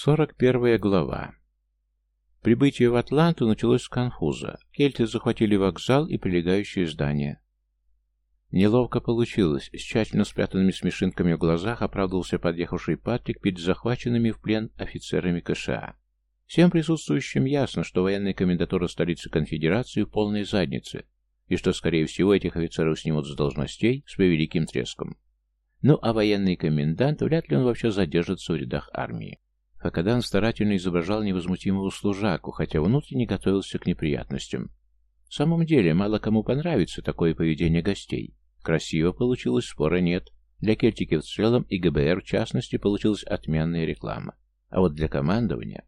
41 глава. Прибытие в Атланту началось с конфуза. Кельты захватили вокзал и прилегающие здания. Неловко получилось. С тщательно спрятанными смешинками в глазах оправдывался подъехавший Патрик перед захваченными в плен офицерами КША. Всем присутствующим ясно, что военная комендатура столицы конфедерации в полной заднице, и что, скорее всего, этих офицеров снимут с должностей с превеликим треском. Ну, а военный комендант, вряд ли он вообще задержится в рядах армии. Факадан старательно изображал невозмутимого служаку, хотя внутренне готовился к неприятностям. В самом деле, мало кому понравится такое поведение гостей. Красиво получилось, спора нет. Для Кельтики в целом и ГБР в частности получилась отменная реклама. А вот для командования...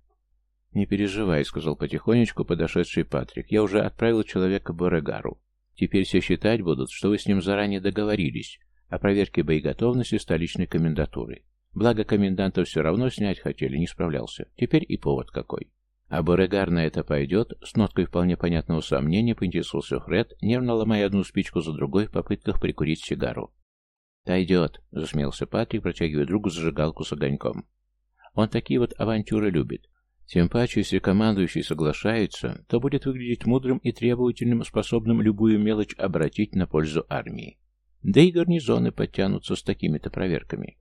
«Не переживай», — сказал потихонечку подошедший Патрик. «Я уже отправил человека Борегару. Теперь все считать будут, что вы с ним заранее договорились о проверке боеготовности столичной комендатуры. Благо, коменданта все равно снять хотели, не справлялся. Теперь и повод какой. А Борегар на это пойдет, с ноткой вполне понятного сомнения поинтересовался Фред, нервно ломая одну спичку за другой в попытках прикурить сигару. «Пойдет», — засмеялся Патрик, протягивая другу зажигалку с огоньком. «Он такие вот авантюры любит. Тем паче, если командующий соглашается, то будет выглядеть мудрым и требовательным, способным любую мелочь обратить на пользу армии. Да и гарнизоны подтянутся с такими-то проверками.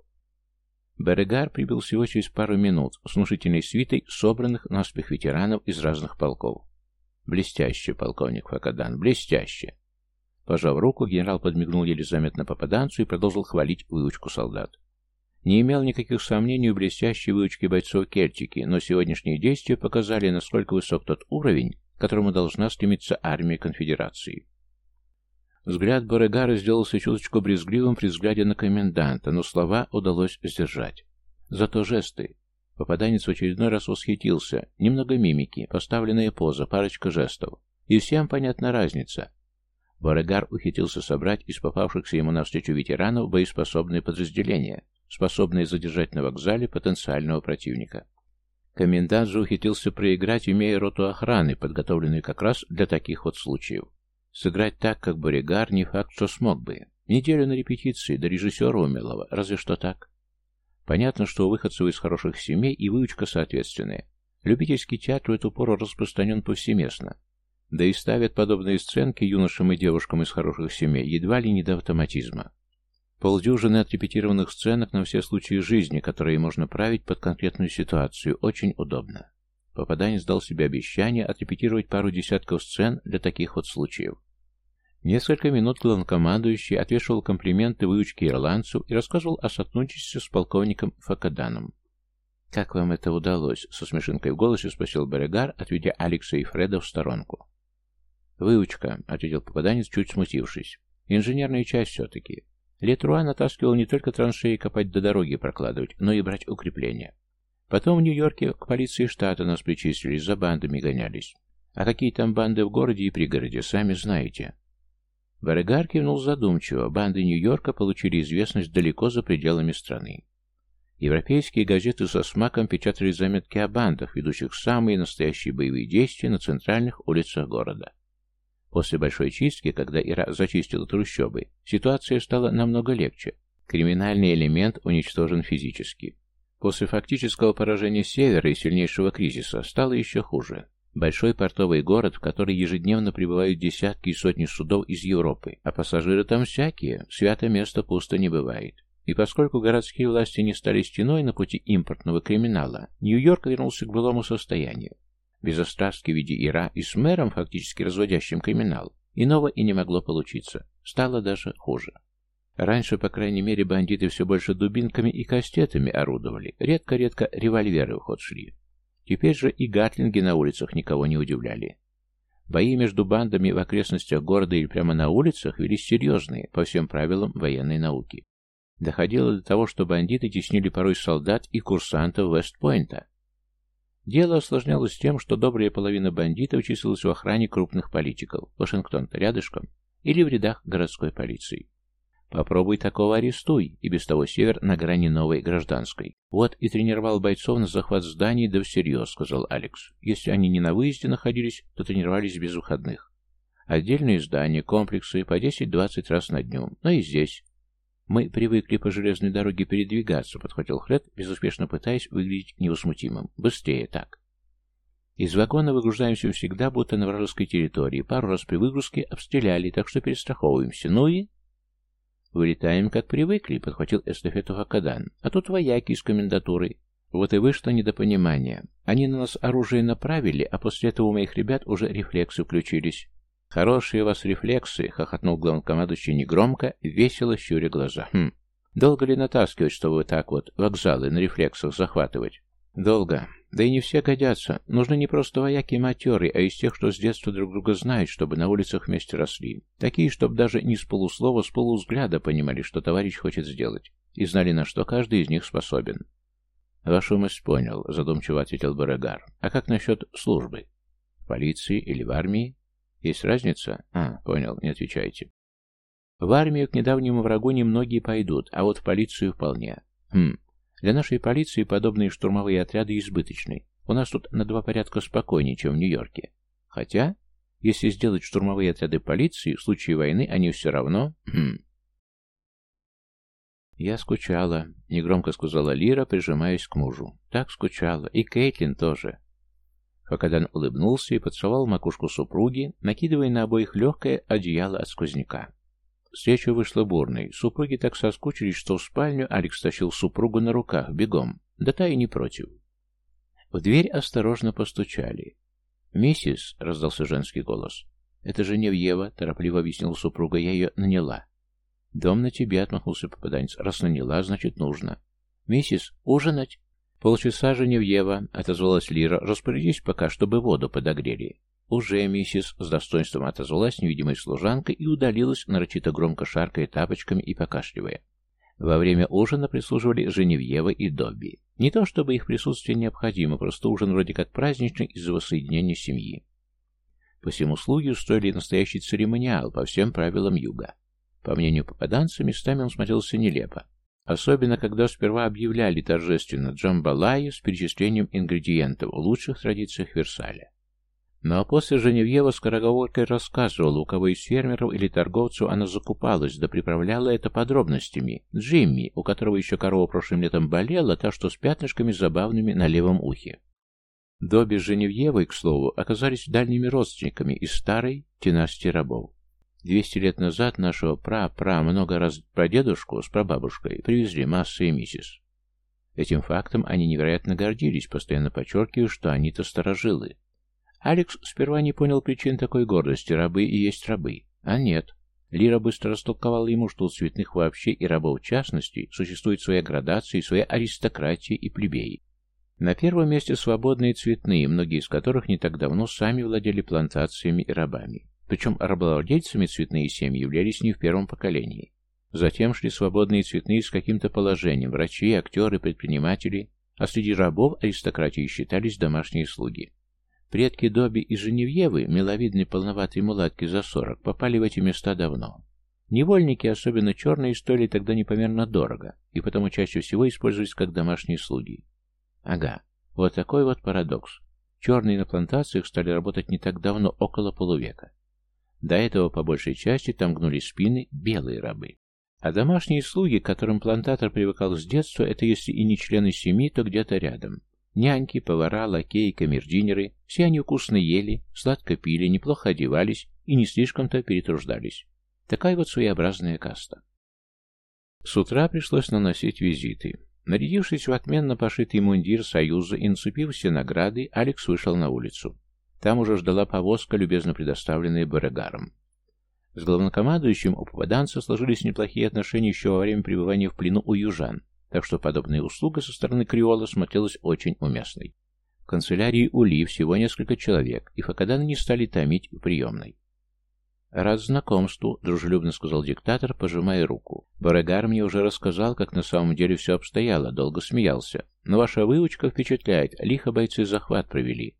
Берегар прибыл всего через пару минут с внушительной свитой собранных наспех ветеранов из разных полков. Блестяще, полковник Факадан, блестяще. Пожав руку, генерал подмигнул еле заметно попаданцу и продолжил хвалить выучку солдат. Не имел никаких сомнений в блестящей выучке бойцов Кельтики, но сегодняшние действия показали, насколько высок тот уровень, к которому должна стремиться армия конфедерации. Взгляд Борегара сделался чуточку брезгливым при взгляде на коменданта, но слова удалось сдержать. Зато жесты. Попаданец в очередной раз восхитился. Немного мимики, поставленная поза, парочка жестов. И всем понятна разница. Борегар ухитрился собрать из попавшихся ему навстречу ветеранов боеспособные подразделения, способные задержать на вокзале потенциального противника. Комендант же ухитрился проиграть, имея роту охраны, подготовленную как раз для таких вот случаев. Сыграть так, как Боригар, не факт, что смог бы. Неделю на репетиции, до режиссера умелого, разве что так. Понятно, что у выходцев из хороших семей и выучка соответственная. Любительский театр в эту пору распространен повсеместно. Да и ставят подобные сценки юношам и девушкам из хороших семей едва ли не до автоматизма. Полдюжины отрепетированных сценок на все случаи жизни, которые можно править под конкретную ситуацию, очень удобно. Попаданец дал себе обещание отрепетировать пару десятков сцен для таких вот случаев. Несколько минут главнокомандующий отвешивал комплименты выучке ирландцу и рассказывал о сотрудничестве с полковником Факаданом. «Как вам это удалось?» — со смешинкой в голосе спросил Берегар, отведя Алекса и Фреда в сторонку. «Выучка», — ответил попаданец, чуть смутившись. «Инженерная часть все-таки. Летруа натаскивал не только траншеи копать до дороги прокладывать, но и брать укрепления. Потом в Нью-Йорке к полиции штата нас причислили, за бандами гонялись. А какие там банды в городе и пригороде, сами знаете. Барегар кивнул задумчиво. Банды Нью-Йорка получили известность далеко за пределами страны. Европейские газеты со смаком печатали заметки о бандах, ведущих самые настоящие боевые действия на центральных улицах города. После большой чистки, когда Ира зачистила трущобы, ситуация стала намного легче. Криминальный элемент уничтожен физически. После фактического поражения Севера и сильнейшего кризиса стало еще хуже. Большой портовый город, в который ежедневно прибывают десятки и сотни судов из Европы, а пассажиры там всякие, свято место пусто не бывает. И поскольку городские власти не стали стеной на пути импортного криминала, Нью-Йорк вернулся к былому состоянию. Без острастки в виде Ира и с мэром, фактически разводящим криминал, иного и не могло получиться. Стало даже хуже. Раньше, по крайней мере, бандиты все больше дубинками и кастетами орудовали, редко-редко револьверы в ход шли. Теперь же и гатлинги на улицах никого не удивляли. Бои между бандами в окрестностях города или прямо на улицах велись серьезные, по всем правилам военной науки. Доходило до того, что бандиты теснили порой солдат и курсантов Вестпойнта. Дело осложнялось тем, что добрая половина бандитов числилась в охране крупных политиков, Вашингтон-то рядышком, или в рядах городской полиции. Попробуй такого арестуй, и без того север на грани новой гражданской. Вот и тренировал бойцов на захват зданий, да всерьез, сказал Алекс. Если они не на выезде находились, то тренировались без выходных. Отдельные здания, комплексы по 10-20 раз на дню, но и здесь. Мы привыкли по железной дороге передвигаться, подхватил Хред, безуспешно пытаясь выглядеть невозмутимым. Быстрее так. Из вагона выгружаемся всегда, будто на вражеской территории. Пару раз при выгрузке обстреляли, так что перестраховываемся. Ну и... Вылетаем, как привыкли, подхватил эстафету Хакадан. А тут вояки из комендатуры. Вот и вышло недопонимание. Они на нас оружие направили, а после этого у моих ребят уже рефлексы включились. «Хорошие у вас рефлексы», — хохотнул главнокомандующий негромко, весело щуря глаза. «Хм. Долго ли натаскивать, чтобы вы так вот вокзалы на рефлексах захватывать?» «Долго. Да и не все годятся. Нужны не просто вояки и матеры, а из тех, что с детства друг друга знают, чтобы на улицах вместе росли. Такие, чтобы даже не с полуслова, с полувзгляда понимали, что товарищ хочет сделать, и знали, на что каждый из них способен. «Вашу мысль понял», — задумчиво ответил Барагар. «А как насчет службы? В полиции или в армии? Есть разница? А, понял, не отвечайте. В армию к недавнему врагу немногие пойдут, а вот в полицию вполне. Хм, для нашей полиции подобные штурмовые отряды избыточны. У нас тут на два порядка спокойнее, чем в Нью-Йорке. Хотя, если сделать штурмовые отряды полиции, в случае войны они все равно... Хм. «Я скучала», — негромко сказала Лира, прижимаясь к мужу. «Так скучала. И Кейтлин тоже». Хакадан улыбнулся и поцеловал макушку супруги, накидывая на обоих легкое одеяло от сквозняка. Встреча вышла бурной. Супруги так соскучились, что в спальню Алекс тащил супругу на руках, бегом. Да та и не против. В дверь осторожно постучали. «Миссис», — раздался женский голос. «Это же не Ева», — торопливо объяснила супруга, — «я ее наняла». «Дом на тебе», — отмахнулся попаданец. «Раз наняла, значит, нужно». «Миссис, ужинать?» «Полчаса Женевьева», — отозвалась Лира. «Распорядись пока, чтобы воду подогрели». «Уже, миссис», — с достоинством отозвалась невидимая служанка и удалилась, нарочито громко шаркая тапочками и покашливая. Во время ужина прислуживали Женевьева и Добби. Не то чтобы их присутствие необходимо, просто ужин вроде как праздничный из-за воссоединения семьи. По всему слуги устроили настоящий церемониал по всем правилам юга. По мнению попаданца, местами он смотрелся нелепо. Особенно, когда сперва объявляли торжественно джамбалайи с перечислением ингредиентов в лучших традициях Версаля. Ну а после Женевьева скороговоркой рассказывала, у кого из фермеров или торговцев она закупалась, да приправляла это подробностями. Джимми, у которого еще корова прошлым летом болела, та что с пятнышками забавными на левом ухе. Добби с Женевьевой, к слову, оказались дальними родственниками из старой династии рабов. Двести лет назад нашего пра-пра много раз прадедушку с прабабушкой привезли Масса и миссис. Этим фактом они невероятно гордились, постоянно подчеркивая, что они-то старожилы. Алекс сперва не понял причин такой гордости, рабы и есть рабы. А нет. Лира быстро растолковала ему, что у цветных вообще и рабов в частности существует своя градация, своя аристократия и плебеи. На первом месте свободные цветные, многие из которых не так давно сами владели плантациями и рабами. Причем рабовладельцами цветные семьи являлись не в первом поколении. Затем шли свободные цветные с каким-то положением, врачи, актеры, предприниматели, а среди рабов аристократии считались домашние слуги. Предки Доби и Женевьевы, миловидные полноватые мулатки за сорок, попали в эти места давно. Невольники, особенно черные, стоили тогда непомерно дорого, и потому чаще всего использовались как домашние слуги. Ага, вот такой вот парадокс. Черные на плантациях стали работать не так давно, около полувека. До этого, по большей части, там гнули спины белые рабы. А домашние слуги, к которым плантатор привыкал с детства, это если и не члены семьи, то где-то рядом. Няньки, повара, лакеи, камердинеры, все они вкусно ели, сладко пили, неплохо одевались и не слишком-то перетруждались. Такая вот своеобразная каста. С утра пришлось наносить визиты. Нарядившись в отменно пошитый мундир Союза и нацепив все награды, Алекс вышел на улицу. Там уже ждала повозка, любезно предоставленная Берегаром. С главнокомандующим у попаданца сложились неплохие отношения еще во время пребывания в плену у южан, так что подобная услуга со стороны Криола смотрелась очень уместной. В канцелярии Ули всего несколько человек, и Факаданы не стали томить в приемной. «Рад знакомству», — дружелюбно сказал диктатор, пожимая руку. «Барагар мне уже рассказал, как на самом деле все обстояло, долго смеялся. Но ваша выучка впечатляет, лихо бойцы захват провели.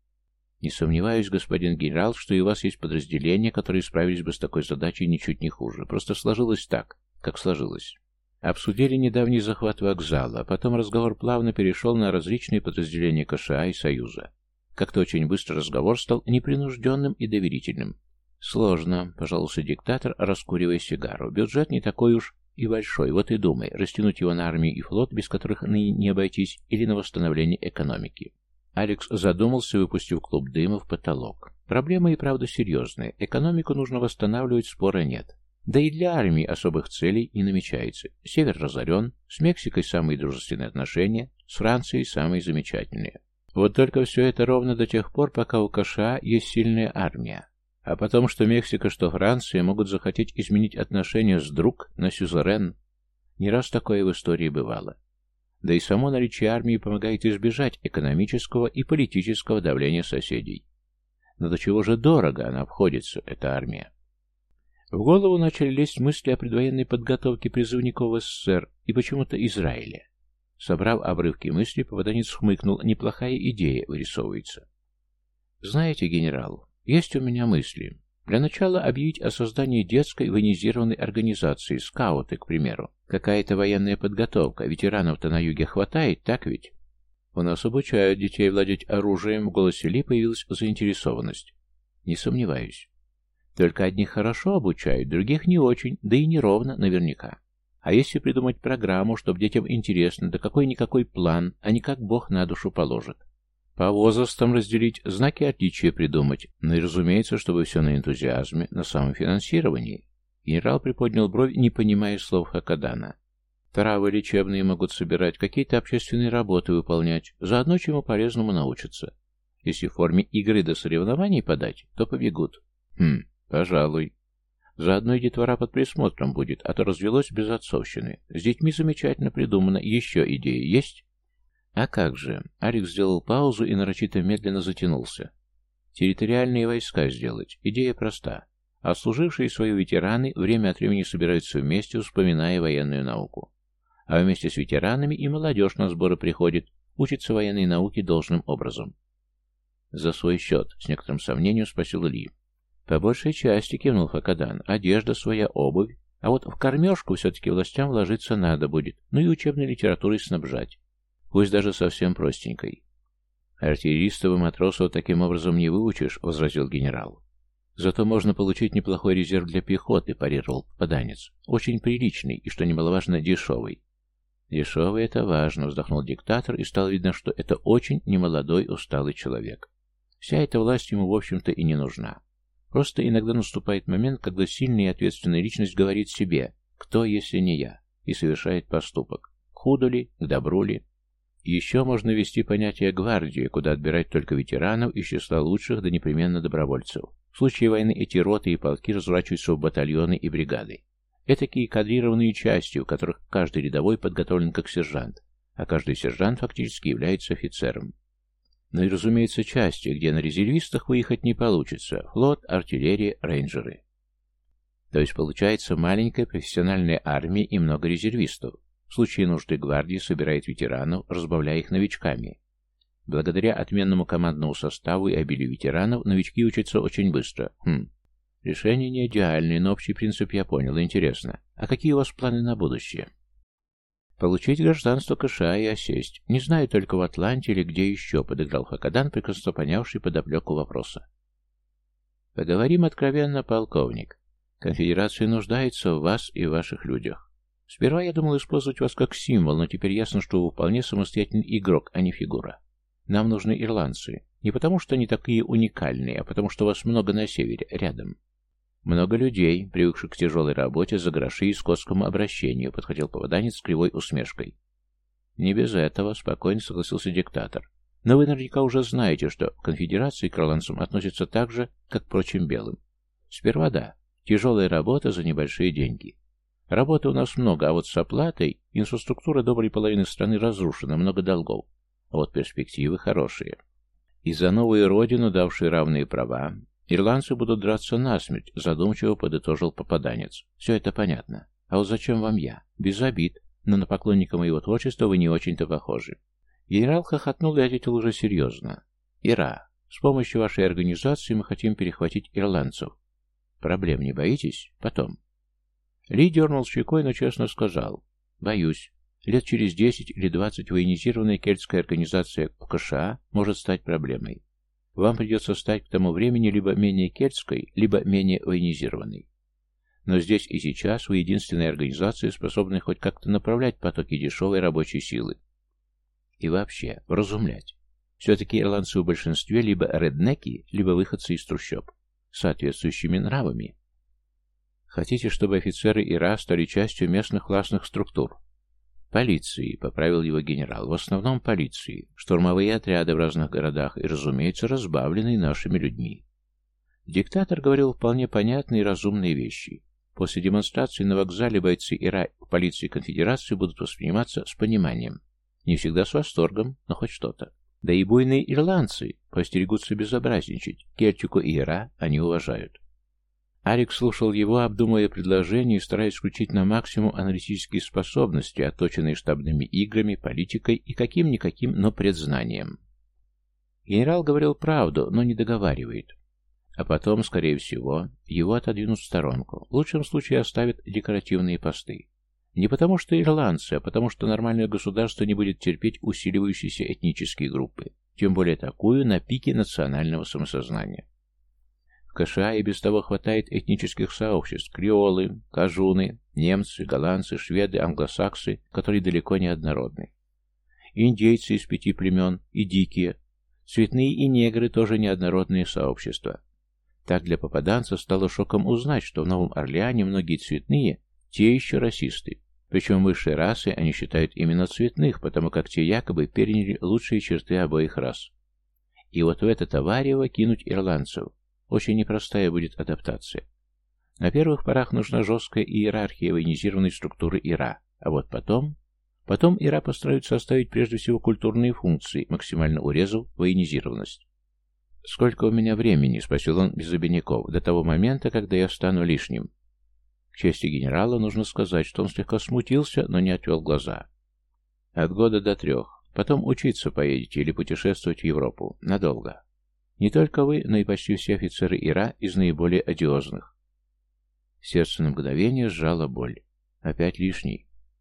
Не сомневаюсь, господин генерал, что и у вас есть подразделения, которые справились бы с такой задачей ничуть не хуже. Просто сложилось так, как сложилось». Обсудили недавний захват вокзала, а потом разговор плавно перешел на различные подразделения КША и Союза. Как-то очень быстро разговор стал непринужденным и доверительным. «Сложно», — пожаловался диктатор, раскуривая сигару. «Бюджет не такой уж И большой, вот и думай, растянуть его на армию и флот, без которых ныне не обойтись, или на восстановление экономики. Алекс задумался, выпустив клуб дыма в потолок. Проблема и правда серьезная. Экономику нужно восстанавливать, спора нет. Да и для армии особых целей не намечается. Север разорен, с Мексикой самые дружественные отношения, с Францией самые замечательные. Вот только все это ровно до тех пор, пока у КША есть сильная армия. А потом, что Мексика, что Франция могут захотеть изменить отношения с друг на сюзерен. Не раз такое в истории бывало. Да и само наличие армии помогает избежать экономического и политического давления соседей. Но до чего же дорого она обходится, эта армия? В голову начали лезть мысли о предвоенной подготовке призывников в СССР и почему-то Израиле. Собрав обрывки мыслей, попаданец хмыкнул. Неплохая идея вырисовывается. «Знаете, генерал, есть у меня мысли. Для начала объявить о создании детской военизированной организации, скауты, к примеру. Какая-то военная подготовка, ветеранов-то на юге хватает, так ведь? У нас обучают детей владеть оружием, в голосе Ли появилась заинтересованность. Не сомневаюсь. Только одних хорошо обучают, других не очень, да и неровно наверняка. А если придумать программу, чтобы детям интересно, да какой-никакой план, а не как Бог на душу положит. По возрастам разделить, знаки отличия придумать, ну и разумеется, чтобы все на энтузиазме, на самофинансировании. Генерал приподнял бровь, не понимая слов Хакадана. Травы лечебные могут собирать, какие-то общественные работы выполнять, заодно чему полезному научатся. Если в форме игры до соревнований подать, то побегут. Хм, пожалуй. Заодно и детвора под присмотром будет, а то развелось без отцовщины. С детьми замечательно придумано. Еще идеи есть? А как же? Алекс сделал паузу и нарочито медленно затянулся. Территориальные войска сделать. Идея проста. Отслужившие свои ветераны время от времени собираются вместе, вспоминая военную науку. А вместе с ветеранами и молодежь на сборы приходит, учится военной науке должным образом. За свой счет, с некоторым сомнением спросил Ли. По большей части кивнул Факадан. Одежда своя, обувь. А вот в кормежку все-таки властям вложиться надо будет, ну и учебной литературой снабжать. Пусть даже совсем простенькой. Артиллеристов и матросов таким образом не выучишь, возразил генерал. Зато можно получить неплохой резерв для пехоты, парировал попаданец. Очень приличный и, что немаловажно, дешевый. Дешевый — это важно, вздохнул диктатор, и стало видно, что это очень немолодой, усталый человек. Вся эта власть ему, в общем-то, и не нужна. Просто иногда наступает момент, когда сильная и ответственная личность говорит себе «кто, если не я?» и совершает поступок. Худо ли, к добру ли? Еще можно ввести понятие «гвардии», куда отбирать только ветеранов из числа лучших, да непременно добровольцев. В случае войны эти роты и полки разворачиваются в батальоны и бригады. Это такие кадрированные части, у которых каждый рядовой подготовлен как сержант, а каждый сержант фактически является офицером. Ну и, разумеется, части, где на резервистах выехать не получится. Флот, артиллерия, рейнджеры. То есть получается маленькая профессиональная армия и много резервистов. В случае нужды гвардии собирает ветеранов, разбавляя их новичками. Благодаря отменному командному составу и обилию ветеранов, новички учатся очень быстро. Хм. Решение не идеальное, но общий принцип я понял. Интересно. А какие у вас планы на будущее? Получить гражданство КША и осесть. Не знаю только в Атланте или где еще, подыграл Хакадан, прекрасно понявший подоплеку вопроса. Поговорим откровенно, полковник. Конфедерация нуждается в вас и в ваших людях. Сперва я думал использовать вас как символ, но теперь ясно, что вы вполне самостоятельный игрок, а не фигура. Нам нужны ирландцы. Не потому, что они такие уникальные, а потому, что вас много на севере, рядом. Много людей, привыкших к тяжелой работе за гроши и скотскому обращению, подходил попаданец с кривой усмешкой. Не без этого, спокойно согласился диктатор. Но вы наверняка уже знаете, что в конфедерации к ирландцам относятся так же, как к прочим белым. Сперва да, тяжелая работа за небольшие деньги. Работы у нас много, а вот с оплатой инфраструктура доброй половины страны разрушена, много долгов. А вот перспективы хорошие. И за новую родину, давшую равные права, ирландцы будут драться насмерть, задумчиво подытожил попаданец. Все это понятно. А вот зачем вам я? Без обид, но на поклонника моего творчества вы не очень-то похожи. Генерал хохотнул и ответил уже серьезно. Ира, с помощью вашей организации мы хотим перехватить ирландцев. Проблем не боитесь? Потом. Ли дернул щекой, но честно сказал. Боюсь. Лет через 10 или 20 военизированная кельтская организация КША может стать проблемой. Вам придется стать к тому времени либо менее кельтской, либо менее военизированной. Но здесь и сейчас вы единственная организация, способная хоть как-то направлять потоки дешевой рабочей силы. И вообще, вразумлять. Все-таки ирландцы в большинстве либо реднеки, либо выходцы из трущоб, соответствующими нравами. Хотите, чтобы офицеры ИРА стали частью местных властных структур? Полиции, поправил его генерал, в основном полиции, штурмовые отряды в разных городах и, разумеется, разбавленные нашими людьми. Диктатор говорил вполне понятные и разумные вещи. После демонстрации на вокзале бойцы ИРА полиции конфедерации будут восприниматься с пониманием. Не всегда с восторгом, но хоть что-то. Да и буйные ирландцы постерегутся безобразничать. Кельтику и Ира они уважают. Арик слушал его, обдумывая предложение и стараясь включить на максимум аналитические способности, отточенные штабными играми, политикой и каким-никаким, но предзнанием. Генерал говорил правду, но не договаривает. А потом, скорее всего, его отодвинут в сторонку. В лучшем случае оставят декоративные посты. Не потому что ирландцы, а потому что нормальное государство не будет терпеть усиливающиеся этнические группы, тем более такую на пике национального самосознания. В КША и без того хватает этнических сообществ – креолы, кажуны, немцы, голландцы, шведы, англосаксы, которые далеко не однородны. Индейцы из пяти племен и дикие. Цветные и негры тоже неоднородные сообщества. Так для попаданца стало шоком узнать, что в Новом Орлеане многие цветные те еще расисты. Причем высшей расы они считают именно цветных, потому как те якобы переняли лучшие черты обоих рас. И вот в это товарево кинуть ирландцев. Очень непростая будет адаптация. На первых порах нужна жесткая иерархия военизированной структуры ИРА, а вот потом... Потом ИРА постараются оставить прежде всего культурные функции, максимально урезав военизированность. «Сколько у меня времени?» — спросил он без обиняков, до того момента, когда я стану лишним. К чести генерала нужно сказать, что он слегка смутился, но не отвел глаза. От года до трех. Потом учиться поедете или путешествовать в Европу. Надолго. Не только вы, но и почти все офицеры ИРА из наиболее одиозных. Сердце на мгновение сжало боль. Опять лишний.